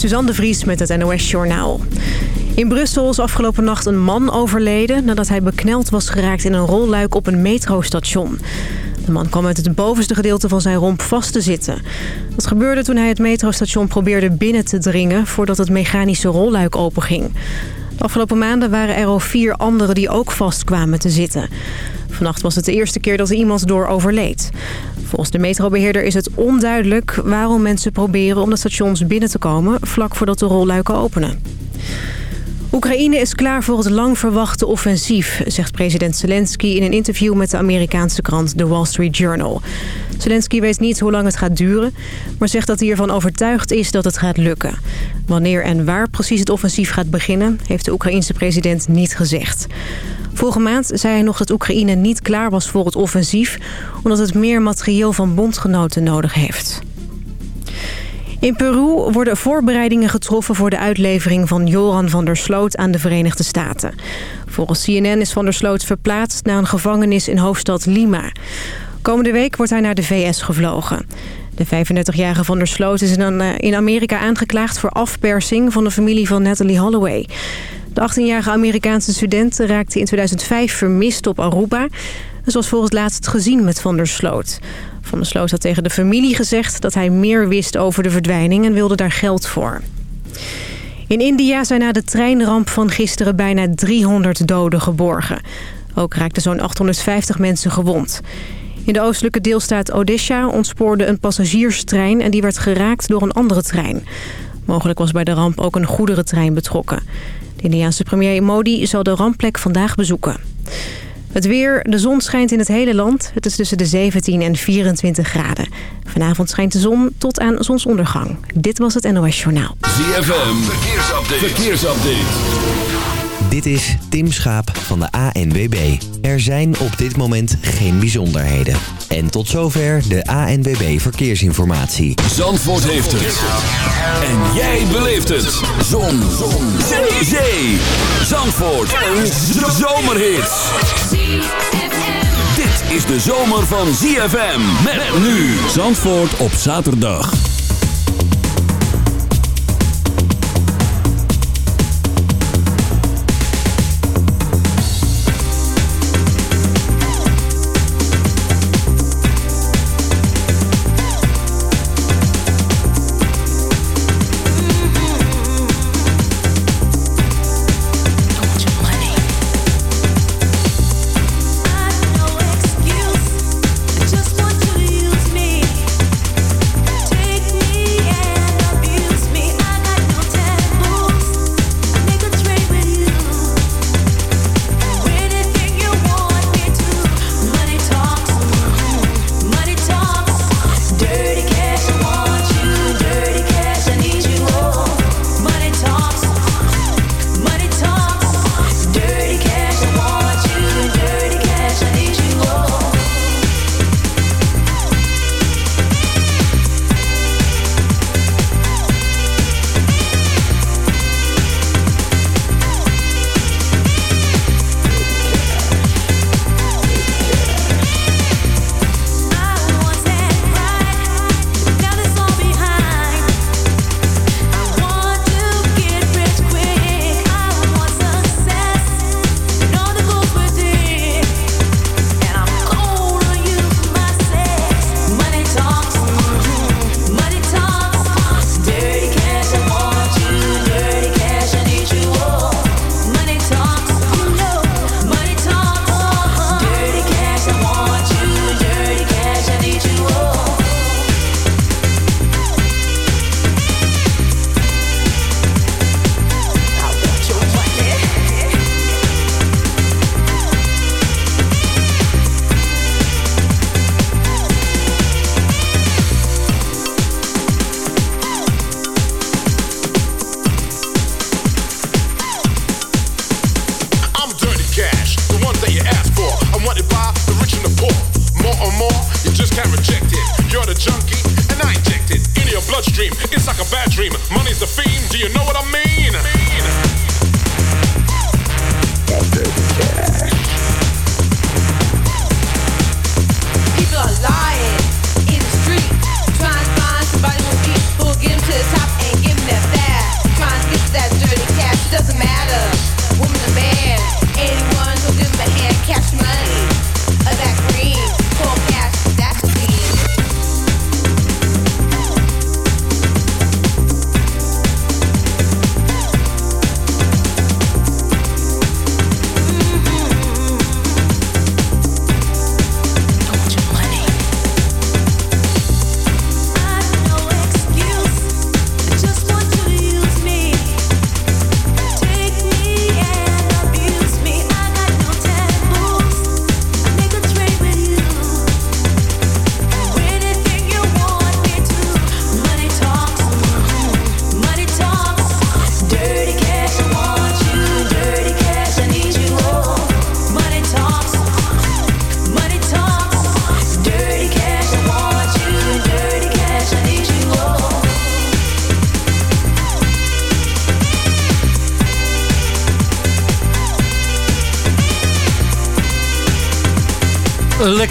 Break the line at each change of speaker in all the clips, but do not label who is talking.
Suzanne de Vries met het NOS Journaal. In Brussel is afgelopen nacht een man overleden... nadat hij bekneld was geraakt in een rolluik op een metrostation. De man kwam uit het bovenste gedeelte van zijn romp vast te zitten. Dat gebeurde toen hij het metrostation probeerde binnen te dringen... voordat het mechanische rolluik openging. De afgelopen maanden waren er al vier anderen die ook vast kwamen te zitten. Vannacht was het de eerste keer dat er iemand door overleed. Volgens de metrobeheerder is het onduidelijk waarom mensen proberen om de stations binnen te komen... vlak voordat de rolluiken openen. Oekraïne is klaar voor het lang verwachte offensief, zegt president Zelensky in een interview met de Amerikaanse krant The Wall Street Journal. Zelensky weet niet hoe lang het gaat duren, maar zegt dat hij ervan overtuigd is dat het gaat lukken. Wanneer en waar precies het offensief gaat beginnen, heeft de Oekraïense president niet gezegd. Vorige maand zei hij nog dat Oekraïne niet klaar was voor het offensief... omdat het meer materieel van bondgenoten nodig heeft. In Peru worden voorbereidingen getroffen voor de uitlevering van Joran van der Sloot aan de Verenigde Staten. Volgens CNN is van der Sloot verplaatst naar een gevangenis in hoofdstad Lima. Komende week wordt hij naar de VS gevlogen. De 35-jarige van der Sloot is in Amerika aangeklaagd voor afpersing van de familie van Natalie Holloway. De 18-jarige Amerikaanse student raakte in 2005 vermist op Aruba. En was volgens laatst gezien met Van der Sloot. Van der Sloot had tegen de familie gezegd dat hij meer wist over de verdwijning en wilde daar geld voor. In India zijn na de treinramp van gisteren bijna 300 doden geborgen. Ook raakten zo'n 850 mensen gewond. In de oostelijke deelstaat Odisha ontspoorde een passagierstrein... en die werd geraakt door een andere trein. Mogelijk was bij de ramp ook een goederentrein betrokken. De Indiaanse premier Modi zal de rampplek vandaag bezoeken. Het weer, de zon schijnt in het hele land. Het is tussen de 17 en 24 graden. Vanavond schijnt de zon tot aan zonsondergang. Dit was het NOS Journaal.
ZFM, verkeersupdate. verkeersupdate.
Dit is Tim Schaap van de ANWB. Er zijn op dit moment geen bijzonderheden. En tot zover de ANWB Verkeersinformatie.
Zandvoort heeft het. En jij beleeft het. Zon. Zon. Zee. Zee. Zandvoort. Een zomerhit. Dit is de zomer van ZFM. Met nu. Zandvoort op zaterdag.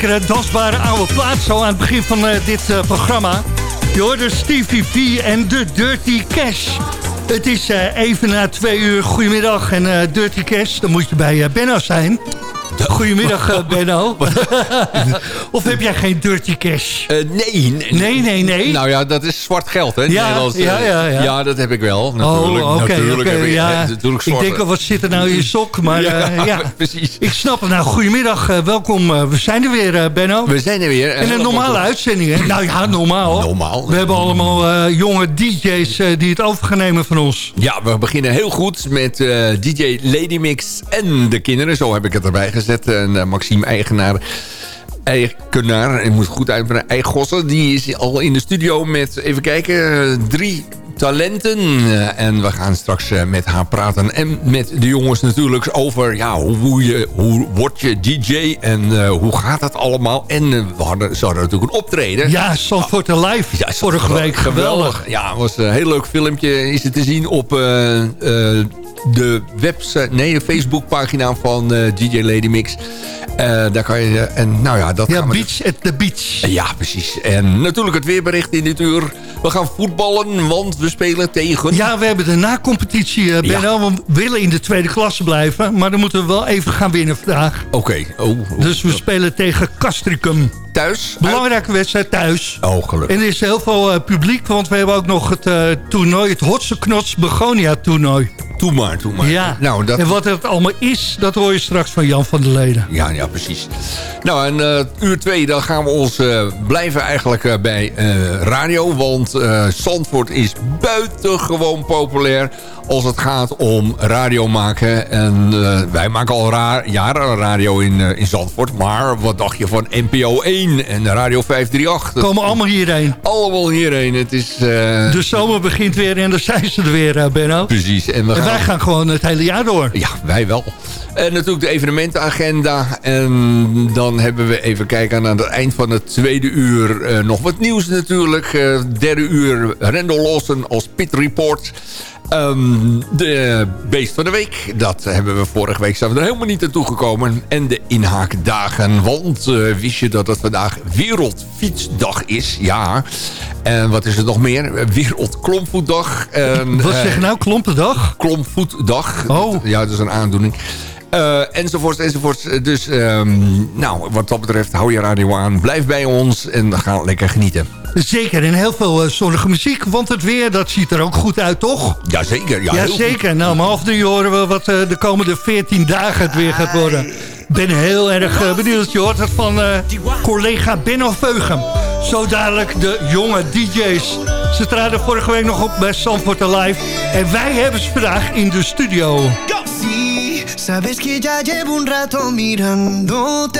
Lekkere dansbare oude plaat zo aan het begin van uh, dit uh, programma. Je hoorde Stevie P en de Dirty Cash. Het is uh, even na twee uur. Goedemiddag en Dirty Cash. Dan moet je bij Benno zijn. Goedemiddag, uh, Benno. of heb jij geen dirty cash?
Uh, nee, nee.
Nee, nee, nee.
Nou ja, dat is zwart geld, hè?
Ja, Nederlands, ja, ja, ja.
ja, dat heb ik wel. Natuurlijk,
oh,
natuurlijk
okay,
heb ik,
ja. natuurlijk zwart. Ik denk, wat zit er nou in je sok? Maar ja, uh, ja.
precies.
Ik snap het. Nou, goedemiddag. welkom. we zijn er weer, Benno.
We zijn er weer.
In een normale uitzending, hè? Nou ja, normaal.
Normaal.
We hebben allemaal jonge DJ's die het over gaan nemen van ons.
Ja, we beginnen heel goed met DJ Lady Mix en de kinderen. Zo heb ik het erbij gezet. En Maxime eigenaar eigenaar, ik moet goed uitbrengen, Eigossen, die is al in de studio met, even kijken, drie talenten. En we gaan straks eh, met haar praten. En met de jongens natuurlijk over ja, hoe, je, hoe word je DJ en uh, hoe gaat dat allemaal. En we hadden, ze hadden natuurlijk een optreden.
Ja, Zandvoort ah, Live. Ja, vorige week. Geweldig.
Ja, het was een heel leuk filmpje. Is het te zien op de website, nee, de Facebookpagina van DJ Lady Mix. Daar kan je, en nou ja, dat
ja,
gaan
we beach at the beach.
Ja, precies. En natuurlijk het weerbericht in dit uur. We gaan voetballen, want we spelen tegen...
Ja, we hebben de na-competitie, uh, Benno. Ja. We willen in de tweede klasse blijven, maar dan moeten we wel even gaan winnen vandaag.
Oké. Okay. Oh,
oh, dus we spelen tegen Castricum.
Thuis?
Belangrijke wedstrijd thuis.
Oh, gelukkig.
En er is heel veel uh, publiek, want we hebben ook nog het uh, toernooi, het Hotse Knots Begonia toernooi.
Doe maar, doe maar.
Ja, nou, dat... en wat het allemaal is, dat hoor je straks van Jan van der Leden.
Ja, ja precies. Nou, en uh, uur twee, dan gaan we ons uh, blijven eigenlijk uh, bij radio. Want Zandvoort is buitengewoon populair als het gaat om radio maken. En wij maken al raar, jaren radio in, in Zandvoort. Maar wat dacht je van NPO 1 en Radio 538?
Komen allemaal hierheen.
Allemaal hierheen. Het is...
De zomer begint weer en dan zijn ze er weer, Benno.
Precies.
En, we gaan... en wij gaan gewoon het hele jaar door.
Ja, wij wel. En natuurlijk de evenementenagenda. En dan hebben we even kijken aan het eind van het tweede uur nog wat nieuws natuurlijk. Derde uur Rendel Lawson als Pit Report. Um, de beest van de week, dat hebben we vorige week zijn we er helemaal niet naartoe gekomen. En de inhaakdagen, want uh, wist je dat het vandaag Wereldfietsdag is? Ja. En wat is er nog meer? Wereldklompvoetdag.
En, wat zeg je nou, klompendag?
Klompvoetdag.
Oh.
Ja, dat is een aandoening. Uh, enzovoort, enzovoort. Dus um, nou, wat dat betreft, hou je radio aan. Blijf bij ons en ga lekker genieten.
Zeker, en heel veel uh, zonnige muziek. Want het weer, dat ziet er ook goed uit, toch?
Jazeker. Ja,
Jazeker. Nou, om half drie horen we wat uh, de komende 14 dagen het weer gaat worden. Ik ben heel erg uh, benieuwd. Je hoort het van collega Benno Veugem. Zo dadelijk de jonge DJ's. Ze traden vorige week nog op bij Sanford Alive. En wij hebben ze vandaag in de studio. Go!
Sabes que ya llevo un rato mirándote.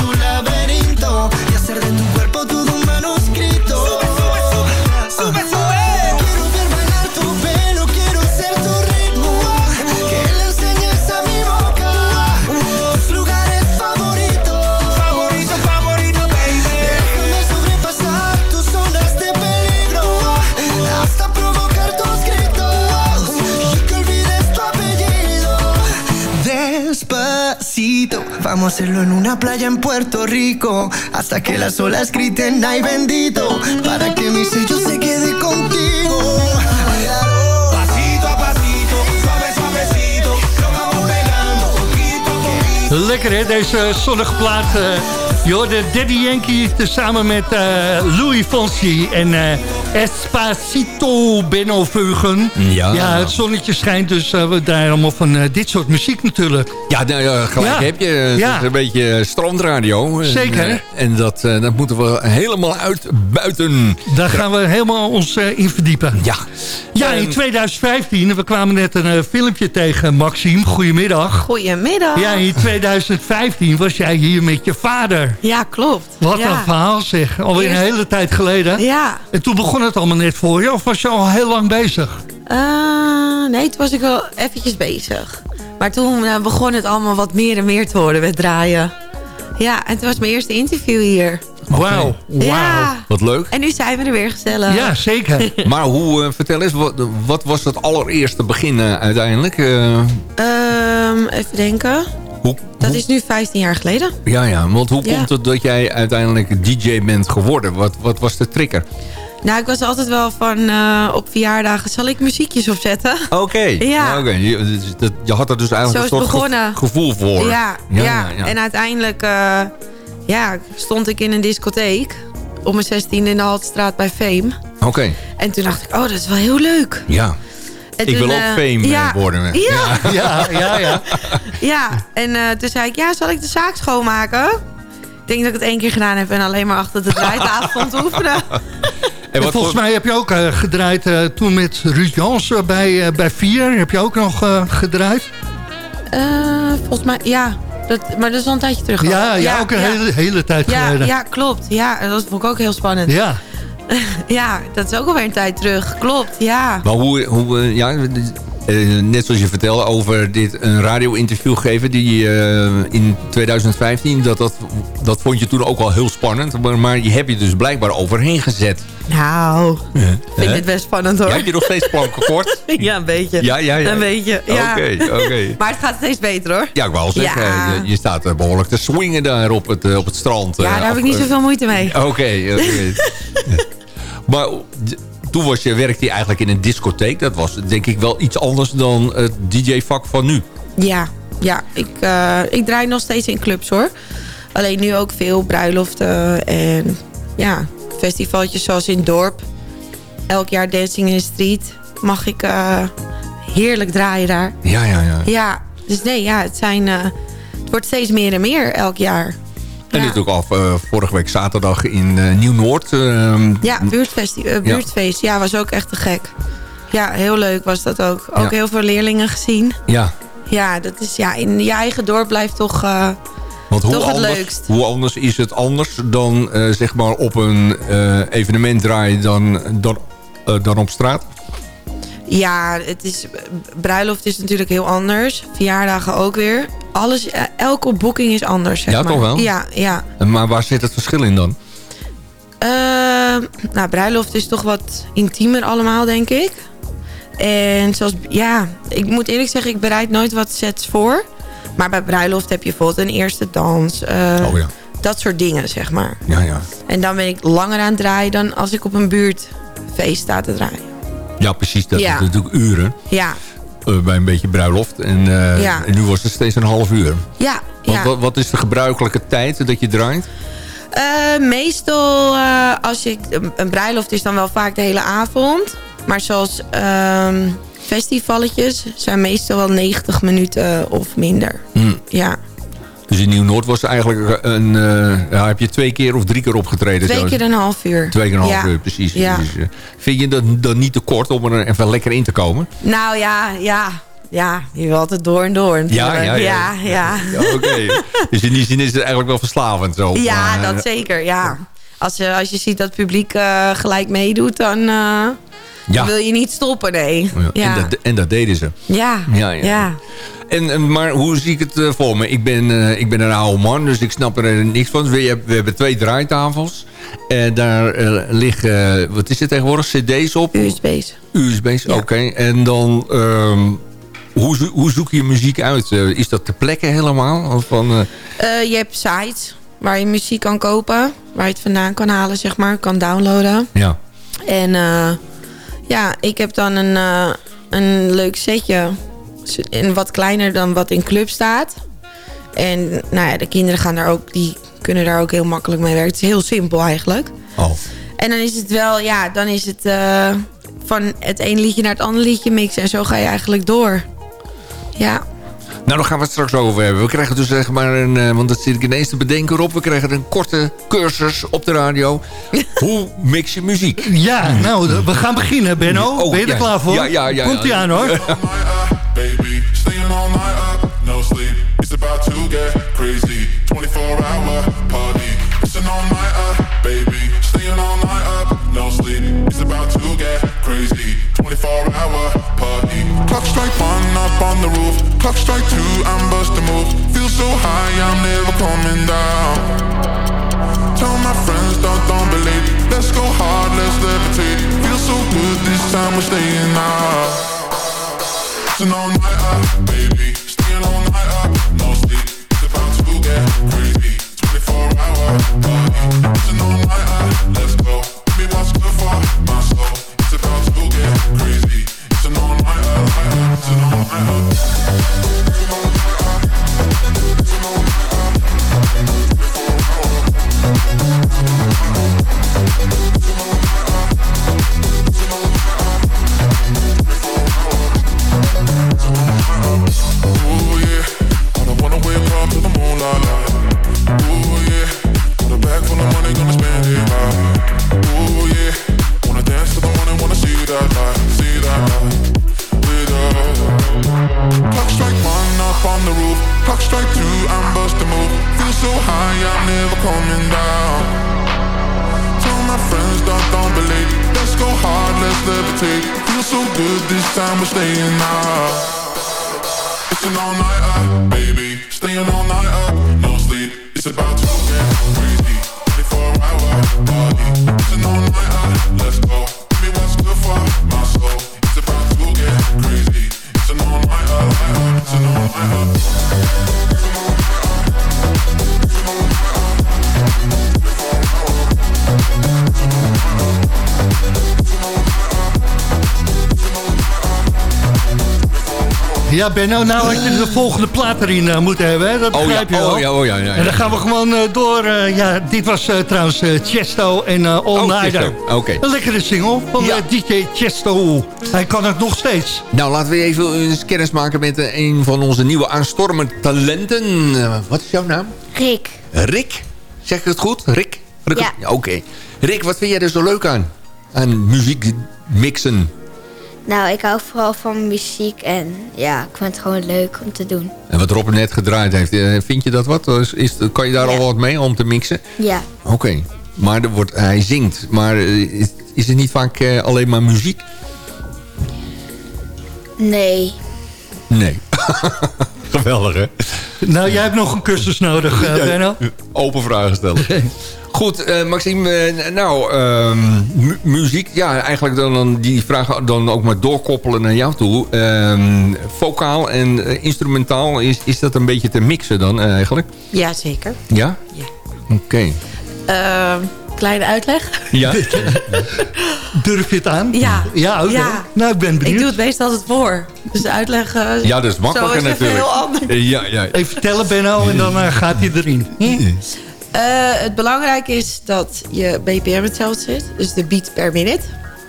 vamos a hacerlo en una playa en Puerto Rico hasta que las olas griten ay bendito para que mi sello se quede contigo.
Pasito a pasito, suave, suavecito, nos vamos pegando poquito a poquito.
Lekker hè, deze zonnige plaat. Je hoorde Daddy Yankee tezamen met eh, Louis Fonsi en eh, Espacito Benoveugen.
Ja.
ja, het zonnetje schijnt, dus eh, we draaien allemaal van dit soort muziek natuurlijk.
Ja, nou, ja, gelijk
Ja.
heb je. Het
Ja.
is een beetje strandradio. En,
Zeker.
eh, En dat, dat moeten we helemaal uit buiten.
Daar gaan we helemaal ons eh, in verdiepen.
Ja.
Ja, in
Ehm,
2015, we kwamen net een filmpje tegen, Maxime. Goedemiddag.
Goedemiddag.
Ja, in 2015 was jij hier met je vader.
Ja, klopt.
Wat
ja.
een verhaal zeg. Alweer een hele tijd geleden.
Ja.
En toen begon het allemaal net voor je? Of was je al heel lang bezig?
Eh, nee, toen was ik wel eventjes bezig. Maar toen eh, begon het allemaal wat meer en meer te worden met draaien. Ja, en toen was mijn eerste interview hier.
Wauw. Wauw.
Ja.
Wat leuk.
En nu zijn we er weer gezellig.
Ja, zeker.
Maar hoe, eh, vertel eens, wat, wat was het allereerste begin uiteindelijk? Eh,
Ehm, even denken.
Hoe,
Dat
hoe-
is nu 15 jaar geleden.
Ja, ja, want hoe
Ja.
komt het dat jij uiteindelijk DJ bent geworden? Wat, wat was de trigger?
Nou, ik was altijd wel van eh, op verjaardagen zal ik muziekjes opzetten.
Oké.
Ja.
Oké, Je, dus je had er dus eigenlijk
Zo
een soort
begonnen.
ge- gevoel voor.
Ja, ja, En uiteindelijk eh, ja, stond ik in een discotheek op mijn 16 in de Haltstraat bij Fame.
Oké,
En toen dacht ik, oh, dat is wel heel leuk.
ja.
En
Ik
toen,
wil ook
eh,
fame
ja,
eh, worden.
Ja, ja.
Ja, ja, ja.
en eh, toen zei ik, ja, zal ik de zaak schoonmaken? Ik denk dat ik het één keer gedaan heb en alleen maar achter de draaitafel vond oefenen.
En wat
volgens
voor-
mij heb je ook eh, gedraaid eh, toen met Ruud Jansen bij, eh, bij Vier. Heb je ook nog eh, gedraaid?
Eh, volgens mij, ja. Dat, maar dat is al een tijdje terug.
Ja, ja, ook een Hele, hele tijd
ja,
geleden.
ja, klopt. Ja, dat vond ik ook heel spannend. Ja.
Ja.
dat is ook alweer een tijd terug. Klopt, ja.
Maar hoe, hoe eh, ja, eh, net zoals je vertelde over dit een radio-interview geven die eh, in 2015, dat, dat, dat vond je toen ook wel heel spannend. Maar, maar je hebt je dus blijkbaar overheen gezet.
Nou, ik vind
Hè?
dit best spannend hoor.
Ja, heb je nog steeds planken kort?
Ja, een beetje.
Ja, ja, ja.
Een beetje, ja.
Oké, oké.
Maar het gaat steeds beter hoor.
Ja, ik wou al zeggen,
Ja.
je, je staat eh, behoorlijk te swingen daar op het, op het strand.
Ja, daar heb ik niet zoveel moeite mee.
Oké, oké. Maar toen was je, werkte je eigenlijk in een discotheek. Dat was denk ik wel iets anders dan het DJ-vak van nu.
Ja, ja ik, eh, ik draai nog steeds in clubs hoor. Alleen nu ook veel bruiloften en ja, festivaltjes zoals in het dorp. Elk jaar Dancing in the Street mag ik eh, heerlijk draaien daar.
Ja, ja, ja.
Ja, dus nee, ja, het, zijn, eh, het wordt steeds meer en meer elk jaar.
En
Ja.
natuurlijk af eh, vorige week zaterdag in eh, Nieuw-Noord. ehm,
Ja, buurtfesti- eh, buurtfeest. Ja. was ook echt te gek. Ja, heel leuk was dat ook. Ook
Ja.
heel veel leerlingen gezien.
ja.
Ja, dat is ja, in je eigen dorp blijft toch...
Want hoe
Toch het
anders,
leukst.
hoe anders is het anders dan zeg maar op een evenement draaien dan, dan, dan op straat?
Ja, het is, bruiloft is natuurlijk heel anders. Verjaardagen ook weer. Alles, eh, elke boeking is anders, zeg
Ja,
maar.
toch wel?
Ja, ja.
Maar waar zit het verschil in dan?
Ehm, nou, bruiloft is toch wat intiemer allemaal, denk ik. En zoals, ja, ik moet eerlijk zeggen, ik bereid nooit wat sets voor. Maar bij bruiloft heb je bijvoorbeeld een eerste dans. eh,
Oh ja.
Dat soort dingen, zeg maar.
Ja, ja.
En dan ben ik langer aan het draaien dan als ik op een buurtfeest sta te draaien.
Ja, precies. Dat
Ja.
is natuurlijk uren
Ja,
eh, bij een beetje bruiloft. En, eh,
Ja.
en nu was het steeds een half uur.
ja,
Want
ja.
wat, wat is de gebruikelijke tijd dat je draait?
Eh, meestal, als ik, een, een bruiloft is dan wel vaak de hele avond. Maar zoals ehm festivalletjes zijn meestal wel 90 minuten of minder.
Hmm.
Ja,
Dus in Nieuw-Noord was eigenlijk een... eh, ja, heb je twee keer of drie keer opgetreden?
twee keer een half uur.
Twee keer een half
Ja.
uur, precies.
Ja.
Dus, eh, vind je dat dan niet te kort om er even lekker in te komen?
Nou ja, ja, ja, je wil altijd door en door.
Ja, ja, ja.
ja.
Oké. dus in die zin is het eigenlijk wel verslavend zo.
Ja,
Maar, eh,
dat zeker, ja. Als je, als je ziet dat het publiek gelijk meedoet, dan
Ja.
wil je niet stoppen, nee.
Ja,
Ja,
En, dat, en dat deden ze.
ja,
Ja, ja.
ja.
En, maar hoe zie ik het eh, voor me? Ik ben, eh, ik ben een oude man, dus ik snap er niks van. We, hebben- we hebben twee draaitafels. En daar eh, liggen, wat is het tegenwoordig, cd's op?
USB's.
USB's,
Ja.
oké. En dan, ehm, hoe, zo- hoe zoek je muziek uit? Is dat ter plekke helemaal? Of van,
je hebt sites waar je muziek kan kopen. Waar je het vandaan kan halen, zeg maar. Kan downloaden.
ja.
En eh, ja, ik heb dan een, een leuk setje. En wat kleiner dan wat in club staat. En nou ja, de kinderen gaan daar ook, die kunnen daar ook heel makkelijk mee werken. Het is heel simpel eigenlijk.
Oh.
En dan is het wel, ja, dan is het eh, van het ene liedje naar het andere liedje mixen. En zo ga je eigenlijk door. Ja.
Nou, daar gaan we het straks over hebben. We krijgen dus zeg maar een, eh, want dat zit ik ineens te bedenken op. We krijgen een korte cursus op de radio. Hoe mix je muziek?
Ja, nou, we gaan beginnen, Benno.
Oh,
ben je er
ja.
klaar voor?
Ja, ja, ja,
Komt-ie
ja.
aan, hoor.
baby. Staying all night up, no sleep. It's about to get crazy. 24 hour party. It's an all night up, baby. Staying all It's about to get crazy. 24 hour party. Clock strike one up on the roof. Clock strike two, I'm busting moves. Feel so high, I'm never coming down. Tell my friends, don't, don't believe. Let's go hard, let's levitate. Feel so good this time, we're staying out. Staying all night up, baby. Staying all night up, no sleep. It's about to get crazy. 24 hour party. Staying all night staying
Benno, nou had je de volgende plaat erin eh, moeten hebben, hè? Dat
Oh ja,
begrijp je wel.
oh ja, oh ja. ja,
En dan gaan we gewoon eh, door. eh, ja, dit was eh, trouwens Chesto en eh All
Oh,
Nighter.
Chesto, oké.
Een lekkere single van
Ja.
DJ Chesto. Hij kan het nog steeds.
Nou, laten we even eens kennis maken met een van onze nieuwe aanstormende talenten. Wat is jouw naam?
Rick.
Rick. Zeg ik het goed? Rick? Rick
Ja.
Oké. Rick, wat vind jij er zo leuk aan? Aan muziek mixen.
Nou, ik hou vooral van muziek en ja, ik vind het gewoon leuk om te doen.
En wat Rob net gedraaid heeft, eh, vind je dat wat? Is, is, kan je daar
Ja.
al wat mee om te mixen?
Ja,
Oké. Maar er wordt, hij zingt. Maar eh, is, is het niet vaak eh, alleen maar muziek?
nee.
Nee. Geweldig, hè?
Nou, jij hebt nog een cursus nodig, Benno.
Open vragen stellen. Goed, eh, Maxime, eh, nou, ehm, mu- muziek. Ja, eigenlijk dan, dan die vraag dan ook maar doorkoppelen naar jou toe. Ehm vocaal en eh, instrumentaal, is, is dat een beetje te mixen dan eigenlijk?
Ja, zeker.
Ja?
Ja.
Oké.
Eh, kleine uitleg.
Ja?
Durf je het aan?
Ja.
Ja, oké.
Ja.
Nou, ik ben
Ik
benieuwd.
doe het meestal altijd voor. Dus de uitleg eh,
ja, dat is makkelijker
zo is even
natuurlijk.
heel anders.
Ja, ja.
Even vertellen, Benno, en dan gaat hij erin. Hm?
Eh, het belangrijke is dat je BPM hetzelfde zit. Dus de beat per minute.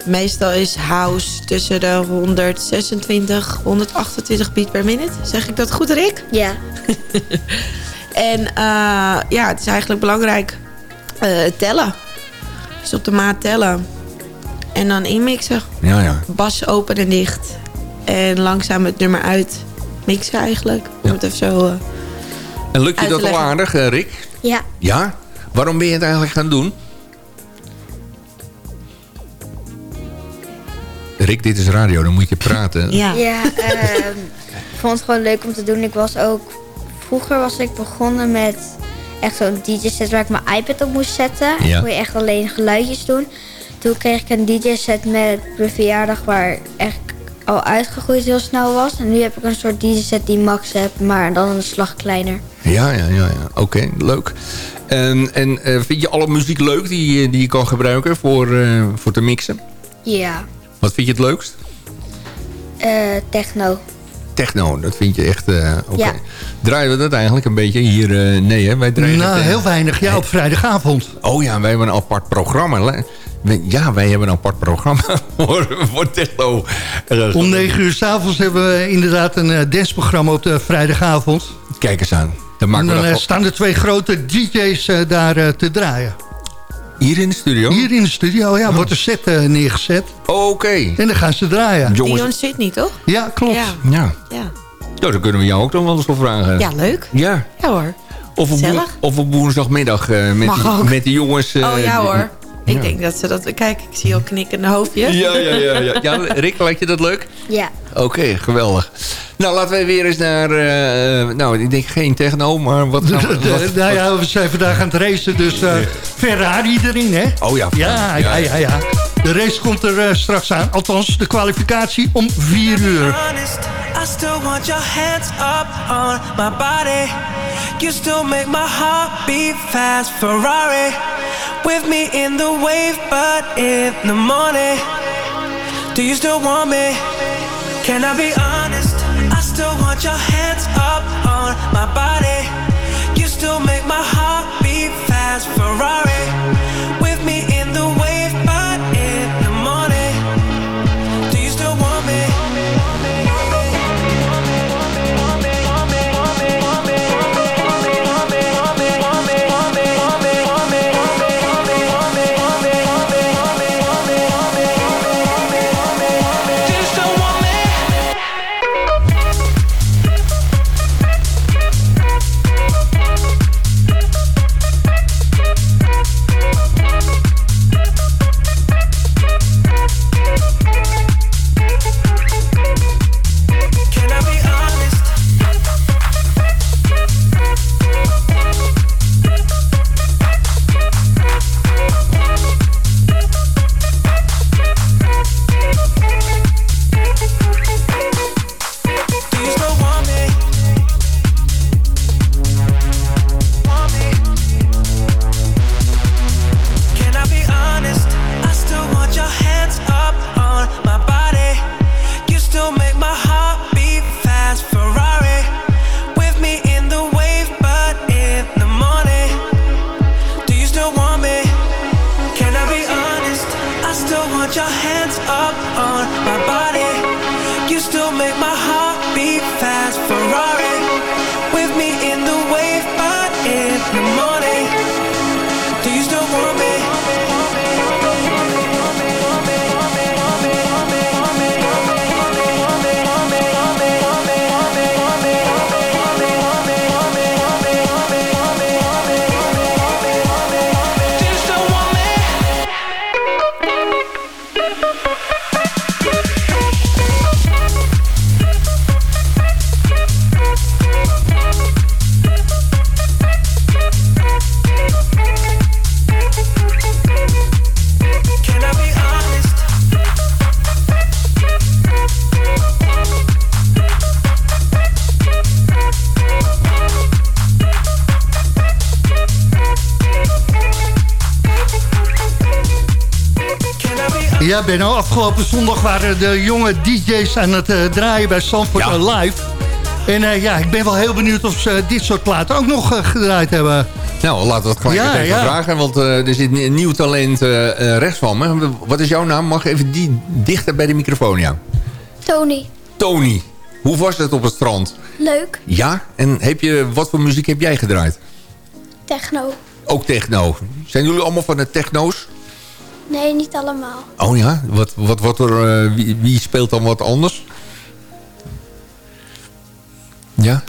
Meestal is house tussen de 126, 128 beat per minute. Zeg ik dat goed, Rick?
Ja.
En eh, ja, het is eigenlijk belangrijk eh, tellen. Dus op de maat tellen. En dan inmixen.
Ja, ja.
Bas open en dicht. En langzaam het nummer uit mixen eigenlijk. Om het even zo... eh,
En lukt je dat al
leggen.
aardig, Rick?
Ja.
Ja? Waarom ben je het eigenlijk gaan doen? Rick, dit is radio, dan moet je praten.
ja.
Ja, ehm, ik vond het gewoon leuk om te doen. Ik was ook... Vroeger was ik begonnen met echt zo'n DJ-set waar ik mijn iPad op moest zetten.
Ja.
Kon je echt alleen geluidjes doen. Toen kreeg ik een DJ-set met mijn verjaardag waar echt al uitgegroeid heel snel was. En nu heb ik een soort DJ-set die max heb, maar dan een slag kleiner.
Ja, ja, ja. ja. Oké, leuk. En, en eh, vind je alle muziek leuk die, je- die je kan gebruiken voor, eh, voor te mixen?
Ja,
Wat vind je het leukst?
eh, techno.
Techno, dat vind je echt... eh, Oké.
Ja.
Draaien we dat eigenlijk een beetje hier? eh, nee, hè? Wij draaien
Nou,
het,
heel weinig. Ja, op vrijdagavond.
Oh ja, wij hebben een apart programma. Ja, wij hebben een apart programma voor, voor techno. Eh,
Om 9 uur s'avonds hebben we inderdaad een uh, danceprogramma op de vrijdagavond.
Kijk eens aan. Dan
En dan
dat
eh, staan er twee grote DJ's eh, daar eh, te draaien.
hier in de studio?
Hier in de studio, ja, wordt een set eh, neergezet.
Oké.
En dan gaan ze draaien.
Jongens,
Dion zit niet, toch?
Ja, klopt.
Ja.
ja.
Ja,
Nou, dan kunnen we jou ook dan wel eens wel vragen.
ja leuk.
Ja.
Ja hoor.
Of op, woensdagmiddag eh, met, die, met die jongens. eh,
oh ja hoor. Ik
Ja.
denk dat ze dat... Kijk, ik zie al knikkende hoofdje.
Ja, ja, ja, ja. ja Rick, lijkt je dat leuk?
Ja.
Oké, geweldig. Nou, laten we weer eens naar... eh, nou, ik denk geen techno, maar wat we... wat-
nou ja, we zijn vandaag aan het racen, dus eh, Ferrari erin, hè?
Oh ja,
Ja, ja, ja, ja. De race komt er eh, straks aan. Althans, de kwalificatie om 4 uur.
I still want your hands up on my body. You still make my heart beat fast. Ferrari with me in the wave, but in the morning. Do you still want me? Can I be honest? I still want your hands up on my body. You still make my heart beat fast. Ferrari with
Ja, Benno, afgelopen zondag waren de jonge DJ's aan het eh, draaien bij Sanford
Ja.
Live. En eh, ja, ik ben wel heel benieuwd of ze dit soort platen ook nog eh, gedraaid hebben.
Nou, laten we het gelijk
Ja,
even
ja.
vragen. Want eh, er zit een nieuw talent eh, eh, rechts van me. Wat is jouw naam? Mag even die dichter bij de microfoon, ja.
Tony,
Tony, hoe was het op het strand?
leuk.
Ja? En heb je, wat voor muziek heb jij gedraaid?
Techno.
Ook techno. Zijn jullie allemaal van de techno's?
Nee, niet allemaal.
Oh ja? Wat, wat, wat er, eh, wie, wie speelt dan wat anders? Ja?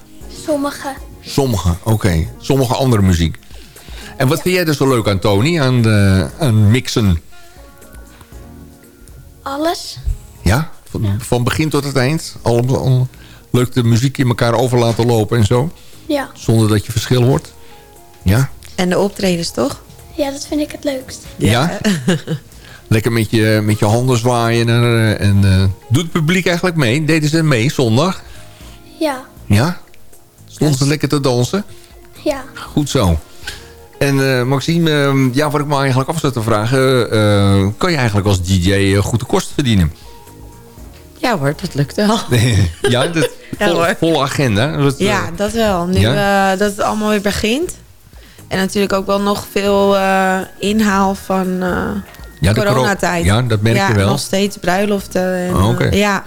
Sommige.
Sommige, oké. Sommige andere muziek. En wat vind jij er zo leuk aan, Tony? Aan, de, aan mixen?
Alles.
Ja? Van, van begin tot het eind? Allemaal leuk de muziek in elkaar over laten lopen en zo?
Ja.
Zonder dat je verschil hoort? Ja?
En de optredens, toch?
Ja, dat vind ik het leukst.
Ja? Lekker met je, met je handen zwaaien. En, eh, en eh, doet het publiek eigenlijk mee? Deden ze mee zondag?
Ja.
Ja? Stonden ze lekker te dansen?
Ja.
Goed zo. En eh, Maxime, eh, ja, wat ik me eigenlijk af zat te vragen... eh, kan je eigenlijk als DJ goed de kosten verdienen?
Ja hoor, dat lukt wel.
ja, dat,
Ja,
vol- volle agenda. Dat,
Ja, dat wel. Nu
Ja?
eh, dat het allemaal weer begint. En natuurlijk ook wel nog veel eh, inhaal van eh
Ja, de coro-
coronatijd.
ja, dat merk
ja,
je wel.
nog steeds bruiloften. En,
Oh, oké.
eh, ja,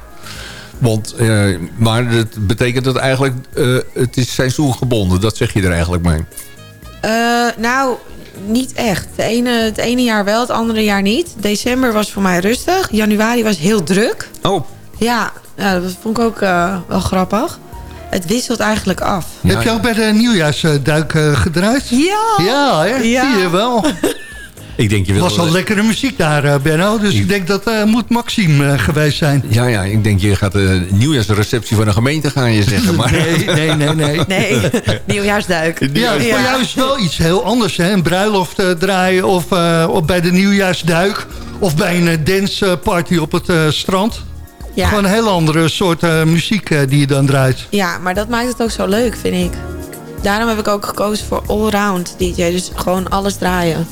Want, maar dat betekent dat eigenlijk... het is seizoengebonden, dat zeg je er eigenlijk mee.
Nou, niet echt. De ene, het ene jaar wel, het andere jaar niet. December was voor mij rustig. Januari was heel druk.
Oh.
Ja, ja dat vond ik ook wel grappig. Het wisselt eigenlijk af.
Heb je ook bij de nieuwjaarsduik eh, gedraaid?
Ja.
Ja, hè?
Ja.
zie je wel.
Ik denk je wil...
was al lekkere muziek daar, eh, Benno. Dus ik denk dat eh, moet Maxime geweest zijn.
Ja, ja, ik denk je gaat de nieuwjaarsreceptie van de gemeente gaan je zeggen. Maar...
Nee, nee, nee, nee.
Nee, nieuwjaarsduik.
Ja, voor jou is het wel iets heel anders, hè? Een bruiloft eh, draaien of, eh, of bij de nieuwjaarsduik... of bij een danceparty op het eh, strand.
Ja.
Gewoon een heel andere soort eh, muziek eh, die je dan draait.
Ja, maar dat maakt het ook zo leuk, vind ik. Daarom heb ik ook gekozen voor allround DJ. Dus gewoon alles draaien.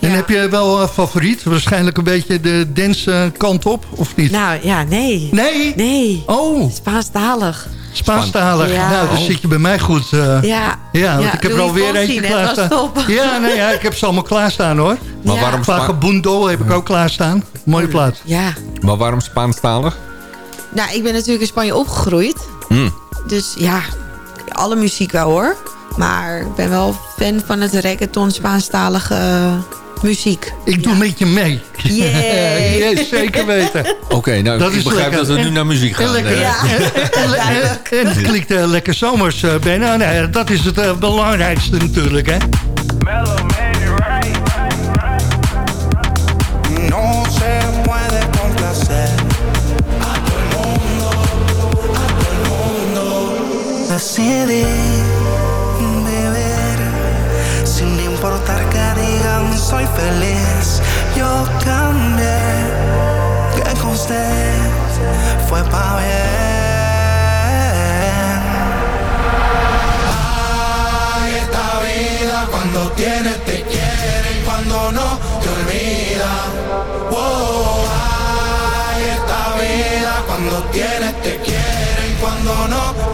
En heb je wel een favoriet? Waarschijnlijk een beetje de dance eh, kant op, of niet?
Nou, ja, nee.
Nee?
Nee.
Oh.
Spaanstalig.
Spaanstalig.
Ja.
Nou, dan zit je bij mij goed. eh.
Ja.
Ja, want
Ja,
ik heb er alweer eentje klaarstaan.
top.
Ja, nee, ja, ik heb ze allemaal klaarstaan hoor.
Maar
Ja.
waarom,
Vagabundo heb ik ook klaarstaan. Mooie plaat.
Ja.
maar waarom Spaanstalig?
Nou, ik ben natuurlijk in Spanje opgegroeid.
Hmm.
Dus ja, alle muziek wel hoor. Maar ik ben wel fan van het reggaeton Spaanstalige eh, muziek.
Ik doe met je mee.
Yay.
Ja, zeker weten.
Oké, nou,
Dat
ik
is
begrijp
lekker.
dat we nu naar muziek gaan.
En lekker.
eh.
Ja.
En, het klinkt eh, lekker zomers, eh Ben. Nou, nee, dat is het eh, belangrijkste natuurlijk, hè.
No se puede complacer a todo el mundo, a todo el mundo. Decidí vivir sin importar que digan soy feliz. Yo cambié, que con usted fue pa' bien. Ay, esta vida cuando tienes te quiere y cuando no. Wow, ay, esta vida cuando tienes te quiere y cuando no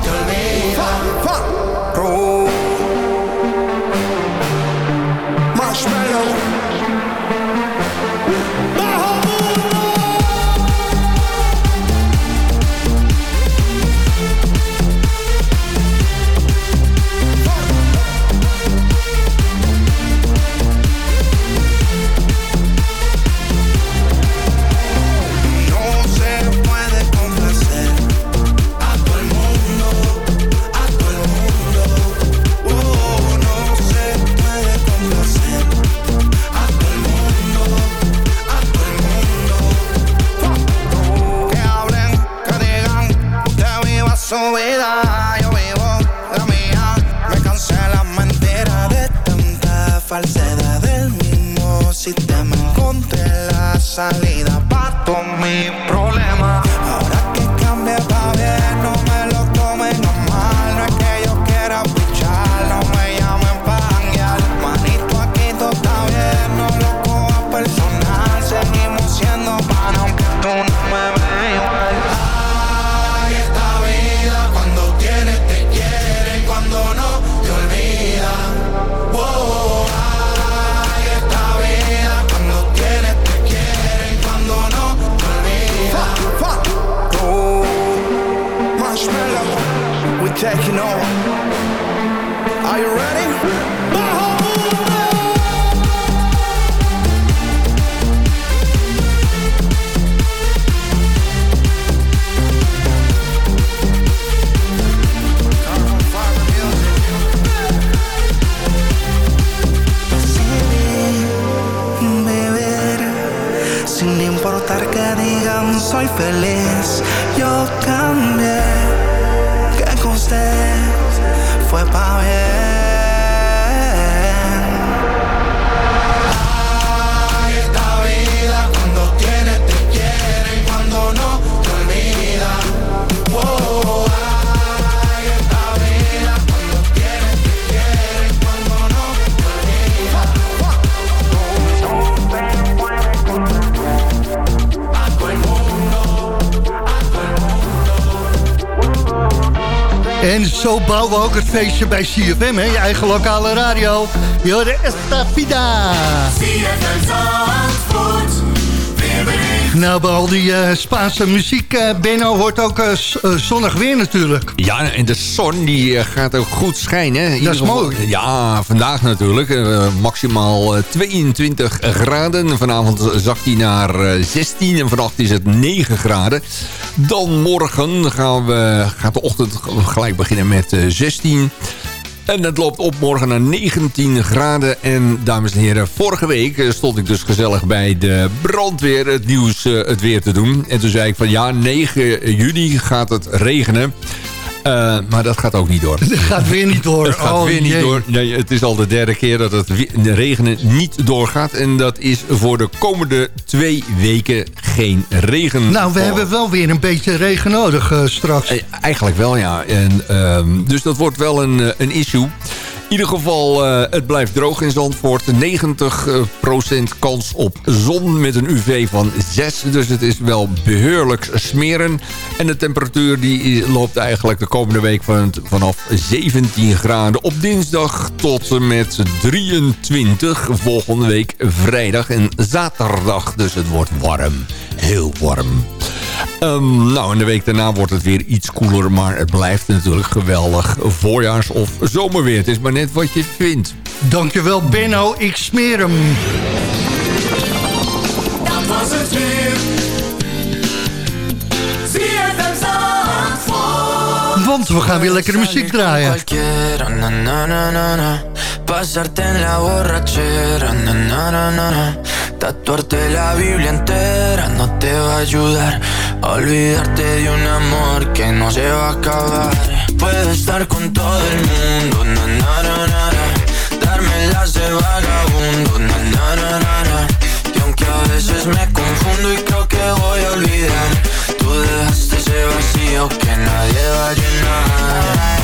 Cambié, que con usted fue pa' bien.
Zo bouwen we ook het feestje bij CFM, hè? je eigen lokale radio. Jorde Esta Vida.
CFM Zandvoort, weerbericht.
Nou, bij al die eh, Spaanse muziek, eh, Benno, hoort ook eh, zonnig weer natuurlijk.
Ja, en de zon die gaat ook goed schijnen. In ieder
is mooi.
Ja, vandaag natuurlijk. Maximaal eh, 22 graden. Vanavond zakt hij naar eh, 16 en vannacht is het 9 graden. Dan morgen gaan we, gaat de ochtend gelijk beginnen met eh, 16 en het loopt op morgen naar 19 graden. En dames en heren, vorige week eh, stond ik dus gezellig bij de brandweer het nieuws, eh, het weer te doen. En toen zei ik van ja, 9 juni gaat het regenen. Eh, maar dat gaat ook niet door.
Het gaat weer niet door.
Het gaat
Oh,
weer niet
jee.
door. Nee, het is al de derde keer dat het regenen niet doorgaat. En dat is voor de komende twee weken geen regen.
Nou, we
Oh.
hebben wel weer een beetje regen nodig eh, straks.
Eh, Eigenlijk wel, ja. En, ehm, dus dat wordt wel een, een issue. In ieder geval, eh, het blijft droog in Zandvoort. 90% kans op zon met een UV van 6. Dus het is wel beheerlijk smeren. En de temperatuur die loopt eigenlijk de komende week van, vanaf 17 graden op dinsdag tot en met 23 volgende week vrijdag en zaterdag. Dus het wordt warm. Heel warm. Ehm, nou, en de week daarna wordt het weer iets koeler, maar het blijft natuurlijk geweldig voorjaars- of zomerweer. Het is maar net wat je vindt.
Dankjewel, Benno. Ik smeer hem.
Dat was het weer.
Want we gaan weer lekkere muziek draaien.
Pasarte en la borrachera, na, na, na, na, na. Tatuarte la Biblia entera no te va a ayudar. Olvidarte de un amor que no se va a acabar. Puedo estar con todo el mundo, na, na, na, na. Darme las de vagabundo, na. Y aunque a veces me confundo y creo que voy a olvidar, tú dejaste ese vacío que nadie va a llenar.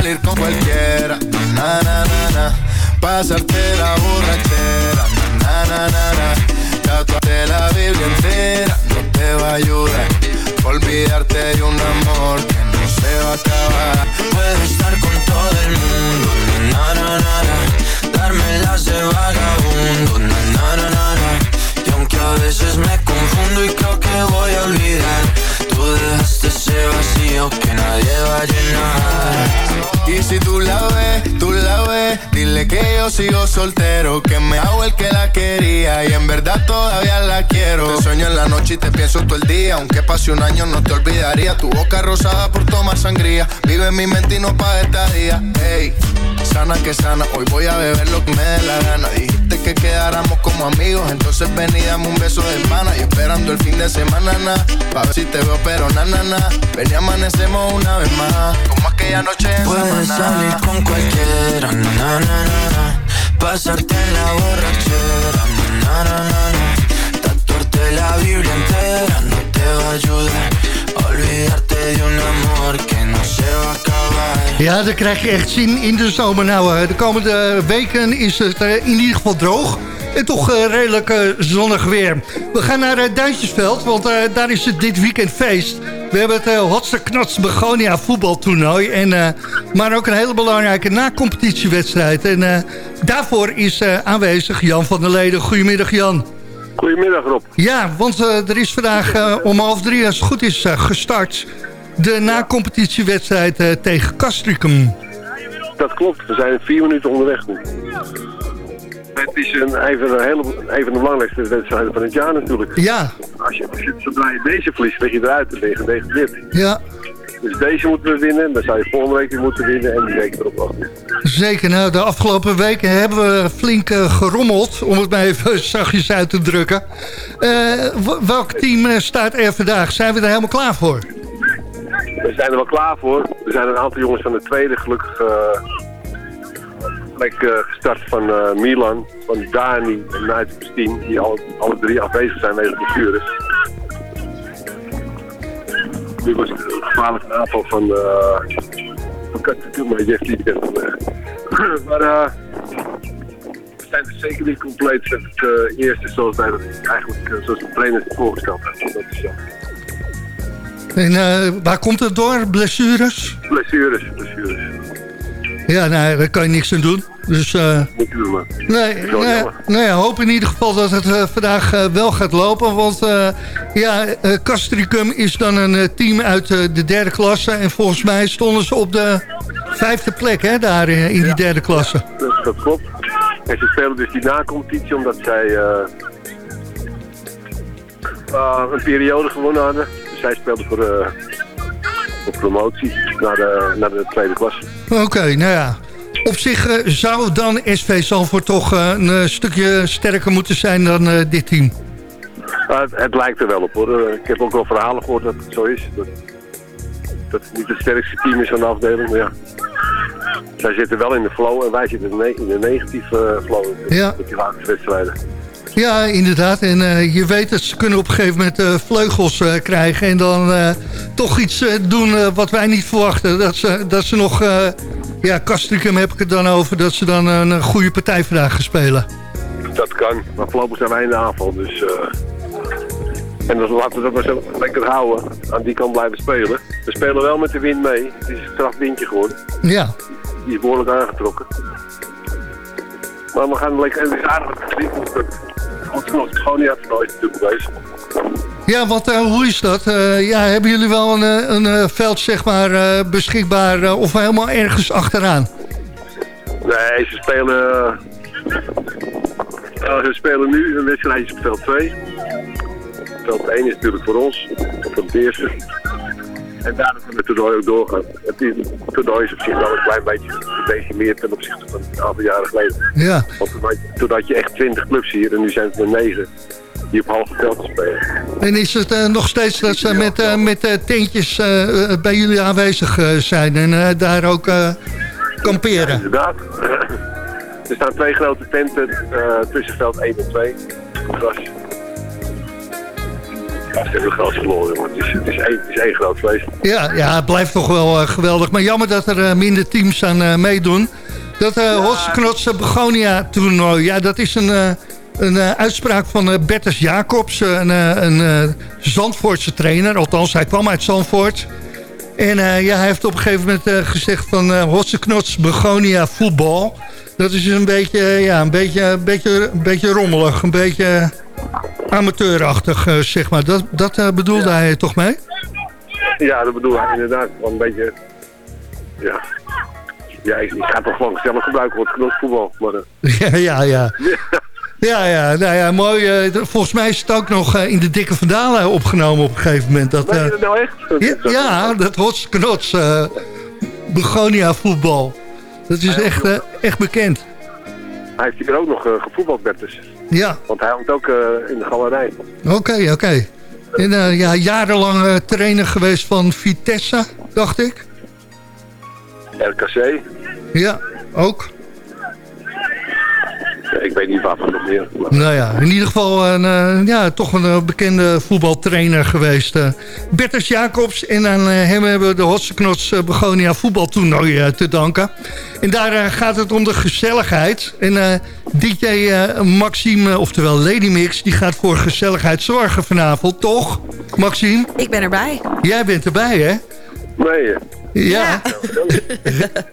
salir con cualquiera, na na na na. Pasarte la borrachera, na na na na. Tatuarte la Biblia entera no te va a ayudar. Olvidarte de un amor que no se va a acabar.
Puedo estar con todo el mundo, na, na, na, na. Darme las de vagabundo, na, na, na, na, na. Y aunque a veces me confundo y creo que voy a olvidar, tú ese que nadie va a llenar.
Y si tú la ves, tú la ves, dile que yo sigo soltero, que me hago el que la quería y en verdad todavía la quiero. Te sueño en la noche y te pienso todo el día, aunque pase un año no te olvidaría. Tu boca rosada por tomar sangría, vive en mi mente y no paga esta día. Ey, sana que sana, hoy voy a beber lo que me dé la gana. Dijiste que quedáramos como amigos, entonces ven y dame un beso de pana. Y esperando el fin de semana, na, pa' ver si te veo, pero na, na, na. Ven y amanecemos una vez más, como aquella noche en
Puedes salir con cualquiera, na, na, na, na. Pasarte en la borrachera, na, na, na, na, na. Tatuarte la Biblia entera no te va a ayudar.
Ja, dan krijg je echt zin in de zomer. Nou, eh, de komende weken is het eh, in ieder geval droog. En toch eh, redelijk zonnig weer. We gaan naar Duintjesveld, want daar is het dit weekend feest. We hebben het Hotse Knats Begonia voetbaltoernooi. En, maar ook een hele belangrijke na-competitiewedstrijd. En daarvoor is aanwezig Jan van der Leden. Goedemiddag Jan.
Goedemiddag Rob.
Ja, want eh, er is vandaag eh, om half drie, als het goed is, eh, gestart... de na-competitiewedstrijd tegen Castricum.
Dat klopt, we zijn vier minuten onderweg nu. Het is een, even, een hele, even de belangrijkste wedstrijden van het jaar natuurlijk.
Ja.
Als je, als je, zodra je deze verliest, lig je eruit en ben je gedegradeerd.
Ja,
Dus deze moeten we winnen, dan zou je volgende week weer moeten winnen en die week erop ook.
zeker. Nou, de afgelopen weken hebben we flink eh, gerommeld... om het maar even zachtjes uit te drukken. Eh, welk team eh, staat er vandaag? Zijn we er helemaal klaar voor?
We zijn er wel klaar voor. Er zijn een aantal jongens van de tweede gelukkig eh, gestart van Milan, van Dani en Nigel Christine, die alle, alle drie afwezig zijn wegens blessures. Nu was het een gevaarlijke aanval van uh, van Katsuku, maar Jeff die kent hem. eh. maar eh, we zijn dus zeker niet compleet met het eh, eerste zoals wij dat eigenlijk eh, zoals de trainers het voorgesteld hebben. Dat is jammer.
En eh, waar komt het door? Blessures?
Blessures, blessures.
Ja, nou, daar kan je niks aan doen. Dus
maar.
nee, nee, nee, hoop in ieder geval dat het eh, vandaag eh, wel gaat lopen. Want ja, Castricum is dan een team uit de derde klasse. En volgens mij stonden ze op de vijfde plek hè, daar in die derde klasse.
Dat, dat klopt. En ze spelen dus die na-competitie omdat zij een periode gewonnen hadden. Dus zij speelden voor, voor promotie naar de, naar de tweede klasse.
Oké, nou ja. Op zich eh, zou dan SV Zalvoort toch eh, een eh, stukje sterker moeten zijn dan dit team.
Het, het lijkt er wel op hoor. Ik heb ook wel verhalen gehoord dat het zo is. Dat, dat het niet het sterkste team is van de afdeling. Maar ja, zij zitten wel in de flow en wij zitten in de, negatieve flow.
Ja.
Met die laatste wedstrijden.
Ja, inderdaad. En eh, je weet dat ze kunnen op een gegeven moment eh, vleugels eh, krijgen... en dan toch iets doen wat wij niet verwachten. Dat ze, dat ze nog... ja, Castricum heb ik het dan over... dat ze dan een, een goede partij vandaag gaan spelen.
Dat kan, maar voorlopig zijn wij in de aanval. Dus, en dan laten we dat maar zo lekker houden. Aan die kant blijven spelen. We spelen wel met de wind mee. Het is een strafwindje geworden.
Ja,
Die is behoorlijk aangetrokken. Maar we gaan lekker... Het is aardig het gewoon niet uit het nooit bezig.
ja want eh, hoe is dat? Eh, ja, hebben jullie wel een, eh, een veld zeg maar, eh, beschikbaar... of helemaal ergens achteraan?
Nee, ze spelen... ze spelen nu een wedstrijdje op veld 2. Veld 1 is natuurlijk voor ons. Voor het eerste. En daardoor kan het toernooi ook doorgaan. Het, is- het toernooi is op zich wel een klein beetje gedecimeerd ten opzichte van een aantal jaren geleden.
Ja.
Want toen had, toen had je echt 20 clubs hier en nu zijn het er 9 die op halve veld spelen.
En is het eh, nog steeds dat ze met, eh, met eh, tentjes bij jullie aanwezig zijn... en daar ook kamperen?
Inderdaad. er staan twee grote tenten tussen veld 1 en 2. Gras. Ja, ze hebben groot verloren, het is, het, is één, het is één groot feest.
Ja, ja, het blijft toch wel eh, geweldig. Maar jammer dat er eh, minder teams aan eh, meedoen. Dat uh, Hotseknotse Begonia toernooi, ja, dat is een, eh, een uitspraak van eh, Bertus Jacobs, een, eh, een eh, Zandvoortse trainer. Althans, hij kwam uit Zandvoort. En eh, ja, hij heeft op een gegeven moment eh, gezegd van uh, Hotseknots Begonia voetbal. Dat is een beetje, ja, een beetje, een beetje, een beetje rommelig, een beetje amateurachtig, eh, zeg maar. Dat, dat eh, bedoelde hij toch mee?
Ja, dat bedoel ik inderdaad. Gewoon een beetje... Ja. Ja, ik, ik ga toch gewoon gezellig gebruiken voor het knotsvoetbal. Maar, eh,
Ja, ja, ja. Ja, ja, nou ja, mooi. volgens mij is het ook nog in de dikke vandalen opgenomen op een gegeven moment. Dat,
je dat nou echt?
ja, ja, dat hots knots eh, Begonia voetbal. Dat is echt, echt bekend.
Hij heeft hier ook nog gevoetbald, Bertus.
Ja,
Want hij hangt ook eh, in de galerij.
oké, oké. En eh, ja, jarenlang eh, trainer geweest van Vitesse, dacht ik.
RKC.
Ja, ook.
Ja, ik weet niet waarvan nog meer. maar-
Nou ja, in ieder geval een, eh, ja, toch een eh, bekende voetbaltrainer geweest. eh Bertus Jacobs. En aan hem hebben we de Hotseknots Begonia voetbaltoernooi eh, te danken. En daar gaat het om de gezelligheid. En eh, DJ eh, Maxime, oftewel Lady Mix, die gaat voor gezelligheid zorgen vanavond. Toch, Maxime?
Ik ben erbij.
Jij bent erbij, hè?
Nee, eh,
Ja.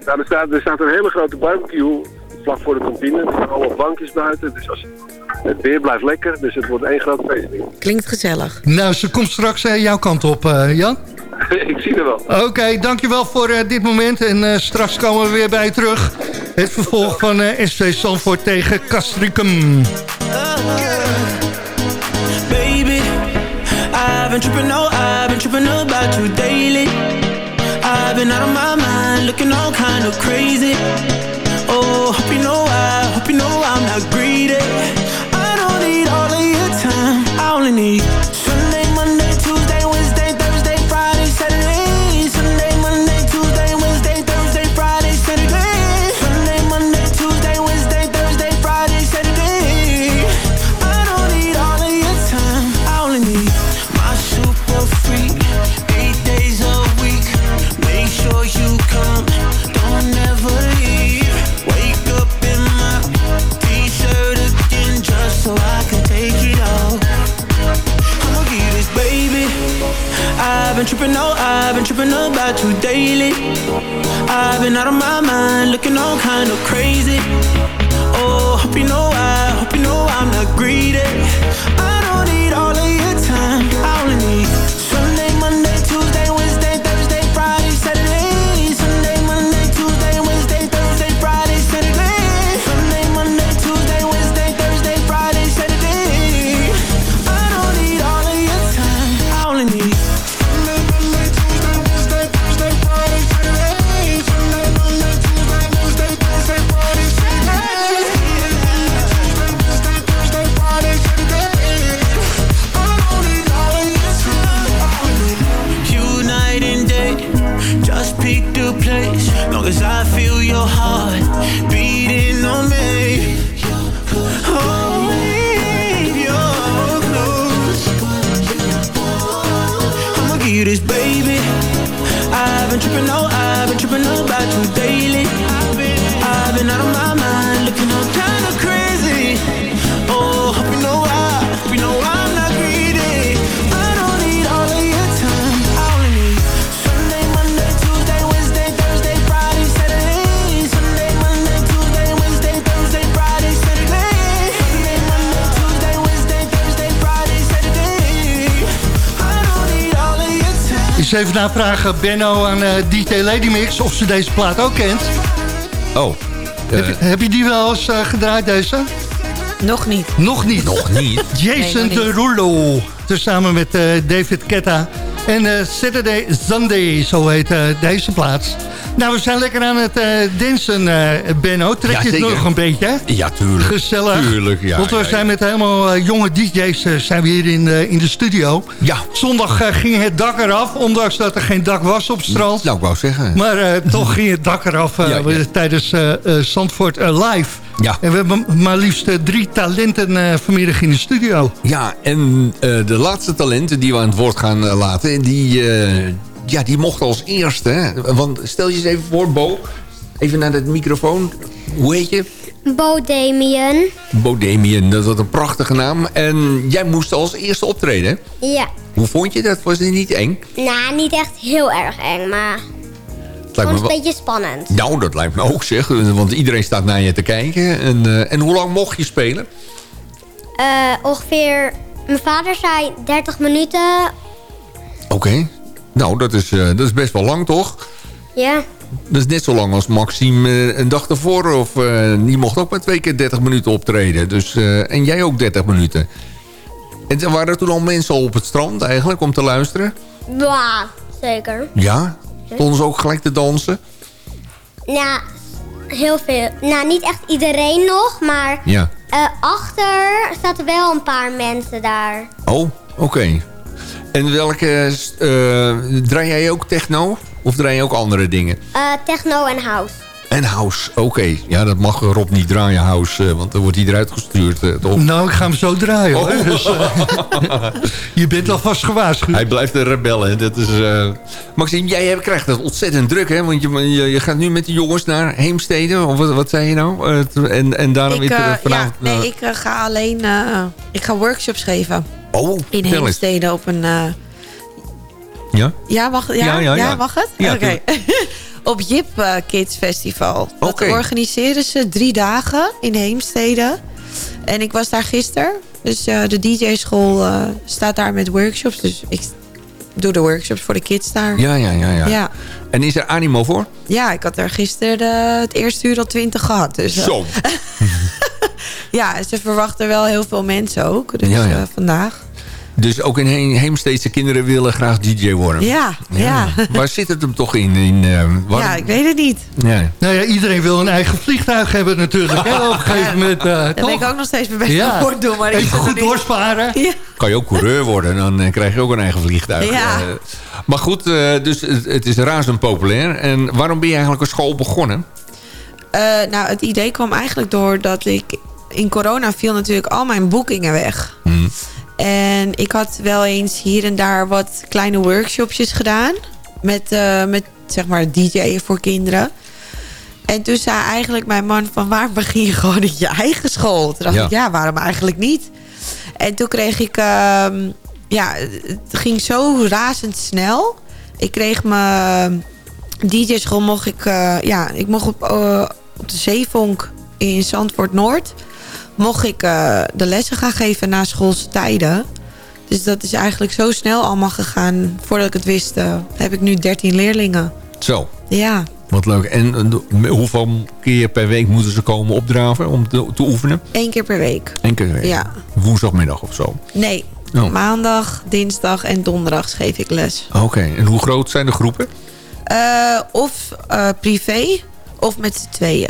nou, er, staat, er staat een hele grote barbecue vlak voor de kantine. Er staan allemaal bankjes buiten. Dus als, het weer blijft lekker, dus het wordt één groot feest.
Klinkt gezellig.
Nou, ze komt straks eh, jouw kant op, eh, Jan.
ik zie er wel.
Oké, dankjewel voor eh, dit moment. En eh, straks komen we weer bij je terug. Het vervolg van eh SV Zandvoort tegen Castricum.
Baby, I've been tripping, no, I've been tripping about you daily. I've been out of my mind, looking all kind of crazy. You know I, hope you know I'm not been tripping, no, I've been tripping about you daily. I've been out of my mind, looking all kind of crazy. Oh, hope you know I, hope you know I'm not greedy.
Navragen, Benno, aan eh, DJ Lady Mix... of ze deze plaat ook kent.
Oh.
Heb, je- heb je die wel eens eh, gedraaid, deze?
Nog niet.
Nog niet.
Nog niet.
Jason
Nee, niet.
Derulo. Tezamen met eh, David Ketta. En eh, Saturday Sunday, zo heet eh, deze plaats. Nou, we zijn lekker aan het eh dansen, eh, Benno. Trek
Ja,
je het nog een beetje?
Ja, tuurlijk.
Gezellig.
Tuurlijk, ja.
Want we
ja,
zijn met helemaal eh, jonge DJ's zijn we hier in, in de studio.
Ja.
Zondag ging het dak eraf, ondanks dat er geen dak was op strand.
Nou, ik wou zeggen.
Maar toch ging het dak eraf tijdens Zandvoort Live.
Ja.
En we hebben maar liefst drie talenten vanmiddag in de studio.
Ja, en de laatste talenten die we aan het woord gaan laten... die, ja, die mochten als eerste. Hè? Want stel je eens even voor, Bo. Even naar de microfoon. Hoe heet je?
Bo Damien.
Bo Damien, dat is een prachtige naam. En jij moest als eerste optreden. hè?
Ja.
Hoe vond je dat? Was het niet eng?
Nou, niet echt heel erg eng, maar
Het lijkt me
een
wel-
beetje spannend.
Nou, dat lijkt me ook zeg. Want iedereen staat naar je te kijken. En, eh, en hoe lang mocht je spelen?
Eh, ongeveer, mijn vader zei 30 minuten.
Oké. Nou, dat is, eh, dat is best wel lang, toch?
Ja.
Dat is net zo lang als Maxime eh, een dag ervoor. Of eh, die mocht ook maar twee keer 30 minuten optreden. Dus, en jij ook 30 minuten. En waren er toen al mensen op het strand eigenlijk om te luisteren?
Ja, zeker.
Ja? Stonden ze ook gelijk te dansen?
Ja, heel veel. Nou, niet echt iedereen nog, maar
Ja.
eh, achter zaten wel een paar mensen daar.
Oh, oké. En welke... eh, draai jij ook techno? Of draai je ook andere dingen?
Eh, techno en house.
En house, oké. Ja, dat mag Rob niet draaien, house. eh, want dan wordt hij eruit gestuurd, eh, toch?
Nou, ik ga hem zo draaien hoor.
Oh.
Dus, eh, je bent alvast gewaarschuwd.
Hij blijft een rebel, hè. Dat is, eh, Maxime, jij hebt- krijgt het ontzettend druk, hè? Want je, je, je gaat nu met de jongens naar Heemstede. Of wat, wat zei je nou? En, en daarom
Ik,
weer terug
ja,
vanavond...
nee, ik ga alleen... eh, ik ga workshops geven.
Oh,
In. Heemstede op een...
Ja?
Ja, mag, ja,
Ja,
ja,
ja, ja.
mag het?
Ja,
Oké. Op Jip eh, Kids Festival. Dat organiseren ze drie dagen in Heemstede. En ik was daar gisteren. Dus eh, de DJ-school eh, staat daar met workshops. Dus ik doe de workshops voor de kids daar.
Ja, ja, ja, ja.
Ja.
En is er animo voor?
Ja, ik had er gisteren de- het eerste uur al twintig gehad. Dus,
Zo.
ja, ze verwachten wel heel veel mensen ook. Dus
Ja, ja.
vandaag.
Dus ook in He- Heemsteedse kinderen willen graag DJ worden.
Ja, ja.
Waar zit het hem toch in? in eh, waar-
Ja, ik weet het niet.
Ja.
Nou ja, iedereen wil een eigen vliegtuig hebben natuurlijk. Hè, op een gegeven moment, eh,
Daar ben ik ook nog steeds mee bezig
Ja.
voor doen. Maar ik
Even goed doorsparen.
Ja.
Kan je ook coureur worden, dan eh, krijg je ook een eigen vliegtuig.
Ja.
Maar goed, eh, dus het, het is razend populair. En waarom ben je eigenlijk een school begonnen?
Eh, nou, het idee kwam eigenlijk doordat ik... In corona viel natuurlijk al mijn boekingen weg. En ik had wel eens hier en daar wat kleine workshopjes gedaan. Met, eh, met zeg maar DJ'en voor kinderen. En toen zei eigenlijk mijn man van... waar begin je gewoon in je eigen school? Toen dacht
Ja.
ik, ja, waarom eigenlijk niet? En toen kreeg ik... ehm, ja, het ging zo razendsnel. Ik kreeg mijn DJ-school mocht ik... eh, ja, ik mocht op, eh, op de Zeevonk in Zandvoort Noord... mocht ik eh, de lessen gaan geven na schoolse tijden. Dus dat is eigenlijk zo snel allemaal gegaan. Voordat ik het wist, eh, heb ik nu 13 leerlingen.
Zo,
Ja,
wat leuk. En eh, hoeveel keer per week moeten ze komen opdraven om te, te oefenen?
één keer per week.
Eén keer per week?
Ja.
Woensdagmiddag of zo?
Nee,
Oh.
maandag, dinsdag en donderdag geef ik les.
Oké, en hoe groot zijn de groepen?
Eh, of privé, of met z'n tweeën.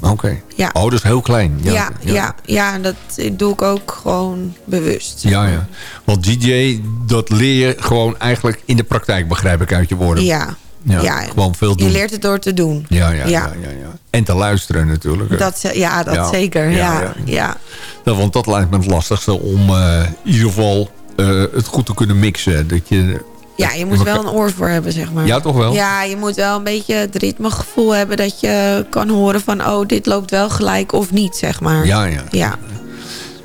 Oké.
Ja.
Oh, dus heel klein.
Ja, ja, ja, en dat doe ik ook gewoon bewust.
Ja, ja. Want DJ, dat leer je gewoon eigenlijk in de praktijk, begrijp ik uit je woorden.
Ja.
Ja,
Ja,
gewoon veel doen.
Je leert het door te doen.
Ja, ja, ja.
Ja.
ja, ja, En te luisteren natuurlijk.
Dat, ja, dat
Ja.
zeker.
Ja,
Ja,
ja.
ja.
Nou, want dat lijkt me het lastigste om eh, in ieder geval eh, het goed te kunnen mixen. Dat je,
Ja, je moet wel een oor voor hebben, zeg maar.
Ja, toch wel?
Ja, je moet wel een beetje het ritmegevoel hebben... dat je kan horen van, oh, dit loopt wel gelijk of niet, zeg maar.
Ja, ja.
Ja,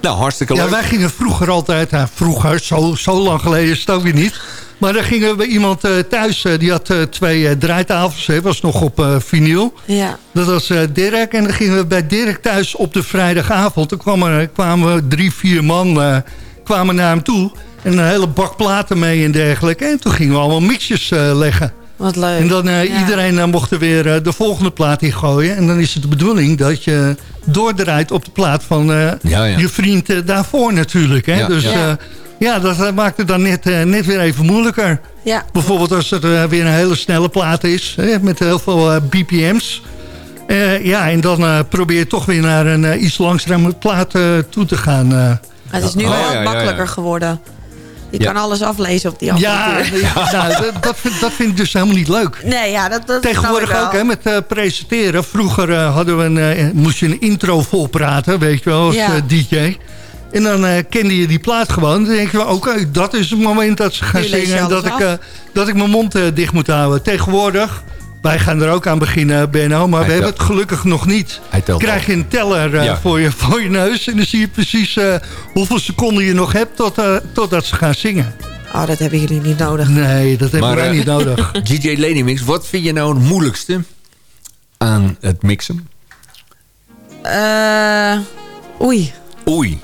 Nou, hartstikke
Ja,
leuk.
wij gingen vroeger altijd, nou, vroeger, zo, zo lang geleden is het ook weer niet. Maar dan gingen we bij iemand eh, thuis, eh, die had eh, twee eh, draaitafels, hè, was nog op eh vinyl.
ja.
Dat was eh, Dirk. En dan gingen we bij Dirk thuis op de vrijdagavond. Toen kwamen, er- kwamen we drie, vier man eh, kwamen naar hem toe. En een hele bak platen mee en dergelijke. En toen gingen we allemaal mixjes eh, leggen.
Wat leuk.
En dan eh,
Ja.
iedereen eh, mocht er weer eh, de volgende plaat in gooien. En dan is het de bedoeling dat je doordraait op de plaat van eh,
Ja, ja.
je vriend daarvoor natuurlijk. Hè?
Ja,
dus
ja.
dat maakt het dan net, eh, net weer even moeilijker.
Ja.
Bijvoorbeeld als er weer een hele snelle plaat is. Hè, met heel veel BPM's. Eh, ja, en dan eh, probeer je toch weer naar een eh, iets langzame plaat toe te gaan. eh.
Het is nu
Oh,
wel
ja,
wat
ja, ja.
makkelijker geworden. Je
Ja.
kan alles aflezen op die apparatuur.
ja nou, dat, dat, vind, ik dus helemaal niet leuk.
Nee, ja, dat, dat
Tegenwoordig ook, hè, met eh, presenteren. Vroeger eh, hadden we een, eh, moest je een intro volpraten, weet je wel, als
Ja.
DJ. En dan eh, kende je die plaat gewoon. Dan denk je, wel, oké, dat is het moment dat ze gaan zingen. En dat ik,
af.
eh, dat ik mijn mond eh, dicht moet houden. Tegenwoordig, wij gaan er ook aan beginnen, Benno. Maar
Hij
we hebben het gelukkig nog niet.
Hij telt
Krijg je een teller eh,
Ja.
voor, je, voor je neus. En dan zie je precies eh, hoeveel seconden je nog hebt tot, eh, totdat ze gaan zingen.
Oh, dat hebben jullie niet nodig.
Nee, dat hebben
Maar,
wij niet nodig.
DJ Lady Mix, wat vind je nou het moeilijkste aan het mixen?
Eh, oei.
Oei.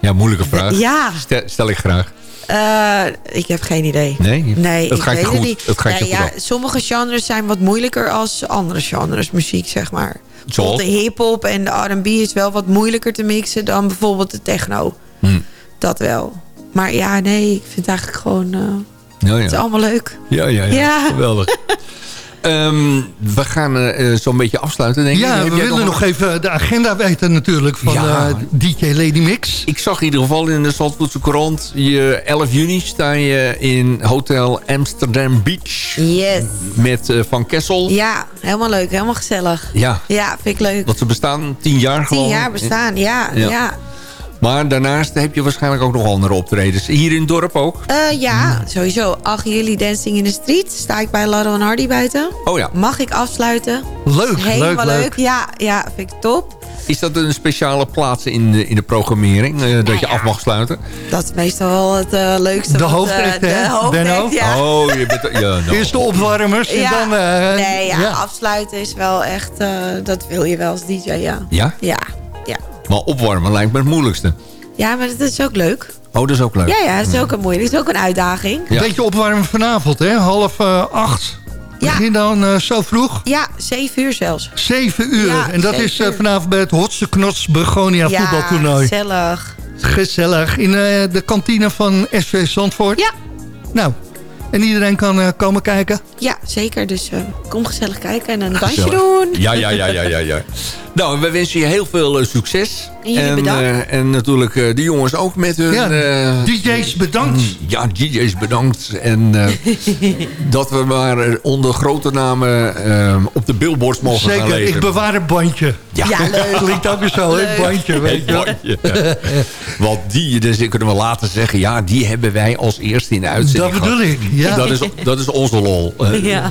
Ja, moeilijke vraag.
Ja.
Stel, stel ik graag.
Eh, ik heb geen idee.
Nee?
Nee, ik weet
goed.
het niet. Nee, ja, sommige genres zijn wat moeilijker als andere genres muziek, zeg maar.
Zoals?
de hip-hop en de R&B is wel wat moeilijker te mixen dan bijvoorbeeld de techno.
Hm.
Dat wel. Maar ja, nee, ik vind het eigenlijk gewoon... eh,
Ja,
Het is allemaal leuk.
Ja, ja, ja.
Ja.
Geweldig. Ehm, we gaan eh, zo'n beetje afsluiten, denk ik.
Ja,
Heb
we willen nog even de agenda weten natuurlijk van
Ja.
eh, DJ Lady Mix.
Ik zag in ieder geval in de Zandvoortse Courant... Je 11 juni sta je in Hotel Amsterdam Beach...
Yes.
met eh, Van Kessel.
Ja, helemaal leuk. Helemaal gezellig.
Ja.
Ja, vind ik leuk.
Want ze bestaan tien jaar gewoon.
Tien jaar bestaan, ja.
Ja.
ja.
Maar daarnaast heb je waarschijnlijk ook nog andere optredens. Hier in het dorp ook?
Eh, ja, sowieso. 8 juli Dancing in the Street. Sta ik bij Laro en Hardy buiten.
Oh ja.
Mag ik afsluiten?
Leuk,
Helemaal
leuk,
leuk.
leuk.
Ja, ja, vind ik top.
Is dat een speciale plaats in de, in de programmering? eh, dat je af mag sluiten?
Dat is meestal wel het eh, leukste.
De
de
hè,
hoofdact,
Benno?
ja.
Oh, je bent... Ja.
Eerst de opwarmers en
Ja.
dan... eh,
nee, ja,
ja.
afsluiten is wel echt... eh, dat wil je wel als DJ, ja.
Ja?
Ja, ja.
Maar opwarmen lijkt me het moeilijkste.
Ja, maar dat is ook leuk.
Oh, dat is ook leuk.
Ja, ja, dat is ook een moeilijk. Dat is ook een uitdaging.
Een beetje opwarmen vanavond, hè? Half eh, acht. Begin dan eh, zo vroeg?
Ja, zeven uur zelfs.
Zeven uur.
Ja,
en dat is eh, vanavond bij het Hotse Knots Begonia
ja,
voetbaltoernooi.
gezellig.
Gezellig. In eh, de kantine van SV Zandvoort.
Ja.
Nou, en iedereen kan eh, komen kijken.
Ja, zeker. Dus eh, kom gezellig kijken en een dansje doen.
Ja, ja, ja, ja, ja, ja. Nou, we wensen je heel veel eh, succes.
En jullie
en,
bedankt.
eh, en natuurlijk eh, de jongens ook met hun...
Ja,
eh,
DJ's bedankt.
ja, DJ's bedankt. En eh, dat we maar onder grote namen op de billboards mogen gaan
Zeker,
lezen.
ik bewaar een bandje.
Ja,
Ja, leuk.
Klinkt ook weer zo, hè? Bandje, weet je wel.
Ja. Want die, dus kunnen we later zeggen... ja, die hebben wij als eerste in de uitzending
Dat bedoel
gehad.
ik, ja.
Dat is, dat is onze lol. Eh,
Ja.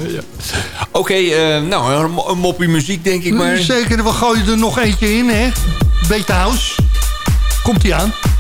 Oké, eh, nou, een, mo- een moppie muziek denk ik maar.
Zeker, we gooien er nog eentje in, hè? Beetje house. Komt ie aan.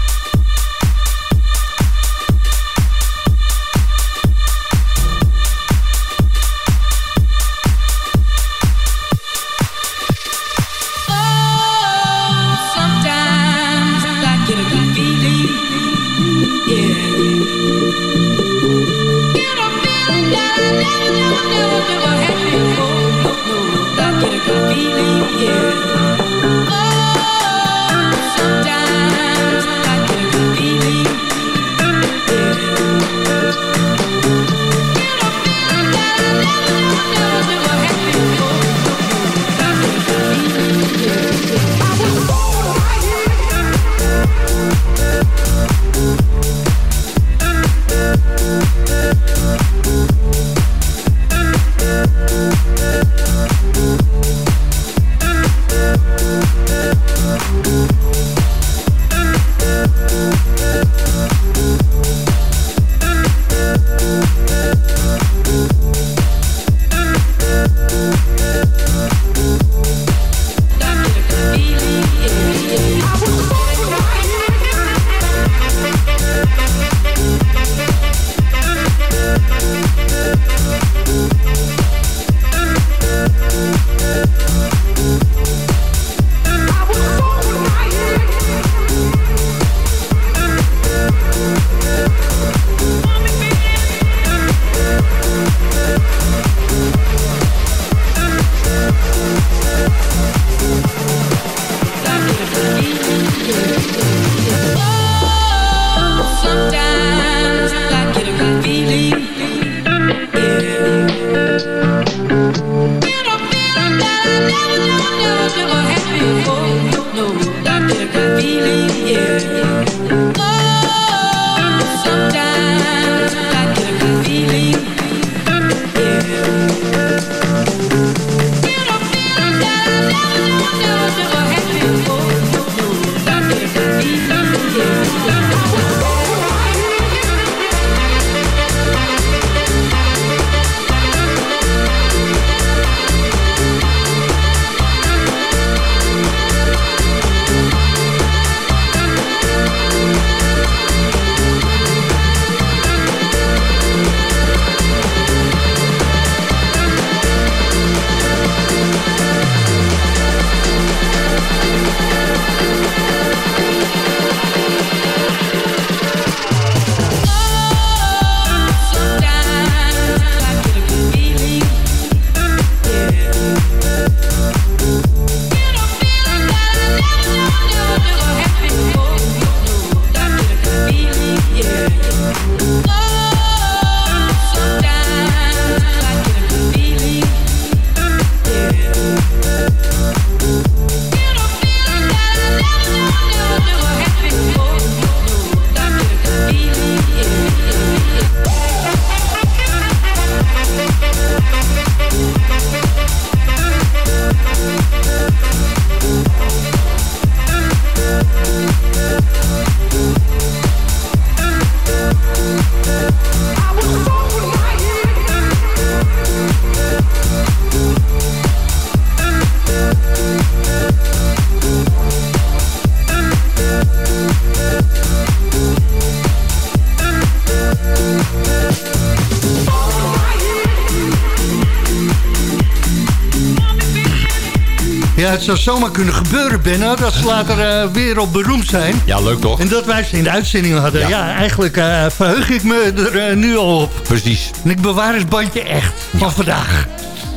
Het zou zomaar kunnen gebeuren, Benno, dat ze later uh, wereldberoemd zijn.
Ja, leuk toch?
En dat wij ze in de uitzending hadden. Ja, ja eigenlijk uh, verheug ik me er uh, nu al op.
Precies.
En ik bewaar het bandje echt van ja. vandaag.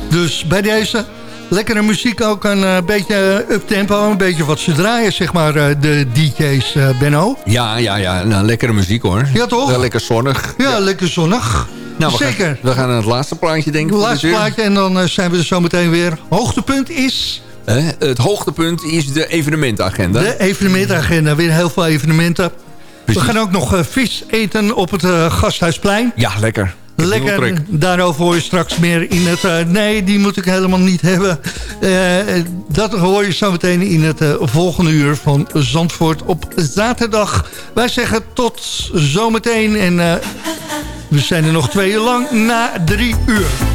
Dus bij deze lekkere muziek ook een beetje uptempo, een beetje wat ze draaien, zeg maar, de DJ's, Benno.
Ja, ja, ja, nou, lekkere muziek hoor.
Ja, toch?
Lekker zonnig.
Ja, ja. lekker zonnig.
Nou, we
Zeker.
Gaan, we gaan naar het laatste plaatje, denk ik.
Het laatste plaatje en dan zijn we er zo meteen weer. Hoogtepunt is...
Uh, het hoogtepunt is de evenementagenda.
De evenementagenda, weer heel veel evenementen. Precies. We gaan ook nog uh, vis eten op het uh, Gasthuisplein.
Ja, lekker.
Lekker, daarover hoor je straks meer in het... nee, die moet ik helemaal niet hebben. dat hoor je zo meteen in het volgende uur van Zandvoort op zaterdag. Wij zeggen tot zometeen en we zijn er nog twee uur lang na drie uur.